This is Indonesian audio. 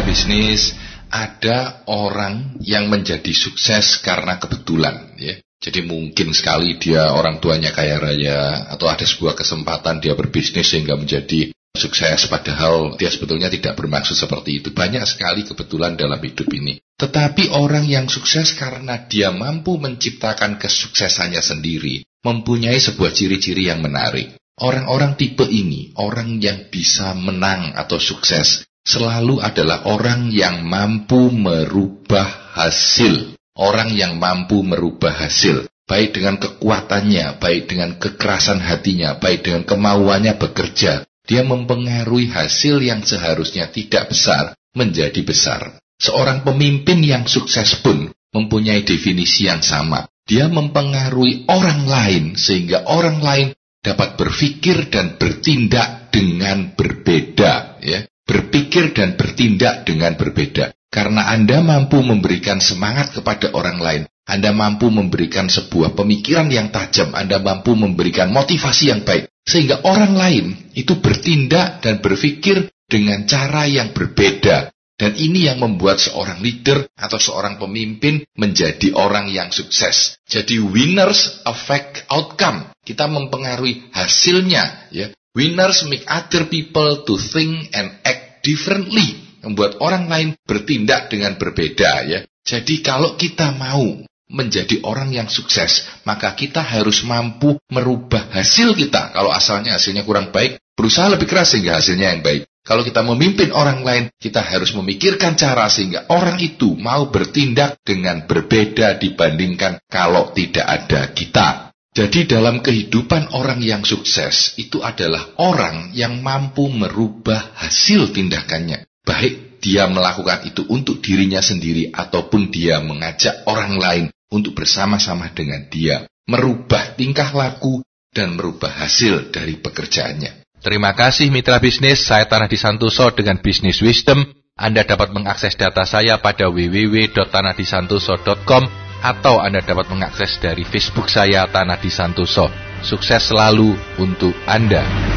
mitra bisnis, ada orang yang menjadi sukses karena kebetulan ya. Jadi mungkin sekali dia orang tuanya kaya raya atau ada sebuah kesempatan dia berbisnis sehingga menjadi sukses padahal dia sebetulnya tidak bermaksud seperti itu. Banyak sekali kebetulan dalam hidup ini. Tetapi orang yang sukses karena dia mampu menciptakan kesuksesannya sendiri, mempunyai sebuah ciri-ciri yang menarik. Orang-orang tipe ini, orang yang bisa menang atau sukses, selalu adalah orang yang mampu merubah hasil orang yang mampu merubah hasil, baik dengan kekuatannya, baik dengan kekerasan hatinya, baik dengan kemauannya bekerja, dia mempengaruhi hasil yang seharusnya tidak besar menjadi besar. Seorang pemimpin yang sukses pun mempunyai definisi yang sama. Dia mempengaruhi orang lain sehingga orang lain dapat berpikir dan bertindak dengan berbeda, ya. Berpikir dan bertindak dengan berbeda. Karena Anda mampu memberikan semangat kepada orang lain, Anda mampu memberikan sebuah pemikiran yang tajam, Anda mampu memberikan motivasi yang baik, sehingga orang lain itu bertindak dan berpikir dengan cara yang berbeda. Dan ini yang membuat seorang leader atau seorang pemimpin menjadi orang yang sukses. Jadi winners affect outcome. Kita mempengaruhi hasilnya, ya. Winners make other people to think and differently membuat orang lain bertindak dengan berbeda ya. Jadi kalau kita mau menjadi orang yang sukses, maka kita harus mampu merubah hasil kita. Kalau asalnya hasilnya kurang baik, berusaha lebih keras sehingga hasilnya yang baik. Kalau kita memimpin orang lain, kita harus memikirkan cara sehingga orang itu mau bertindak dengan berbeda dibandingkan kalau tidak ada kita. Jadi dalam kehidupan orang yang sukses itu adalah orang yang mampu merubah hasil tindakannya baik dia melakukan itu untuk dirinya sendiri ataupun dia mengajak orang lain untuk bersama-sama dengan dia, merubah tingkah laku dan merubah hasil dari pekerjaannya. Terima kasih mitra bisnis, saya Tanah Disantoso dengan Bisnis Wisdom. Anda dapat mengakses data saya pada www.tanahdisantoso.com atau Anda dapat mengakses dari Facebook saya Tanah Disantoso. Sukses selalu untuk Anda.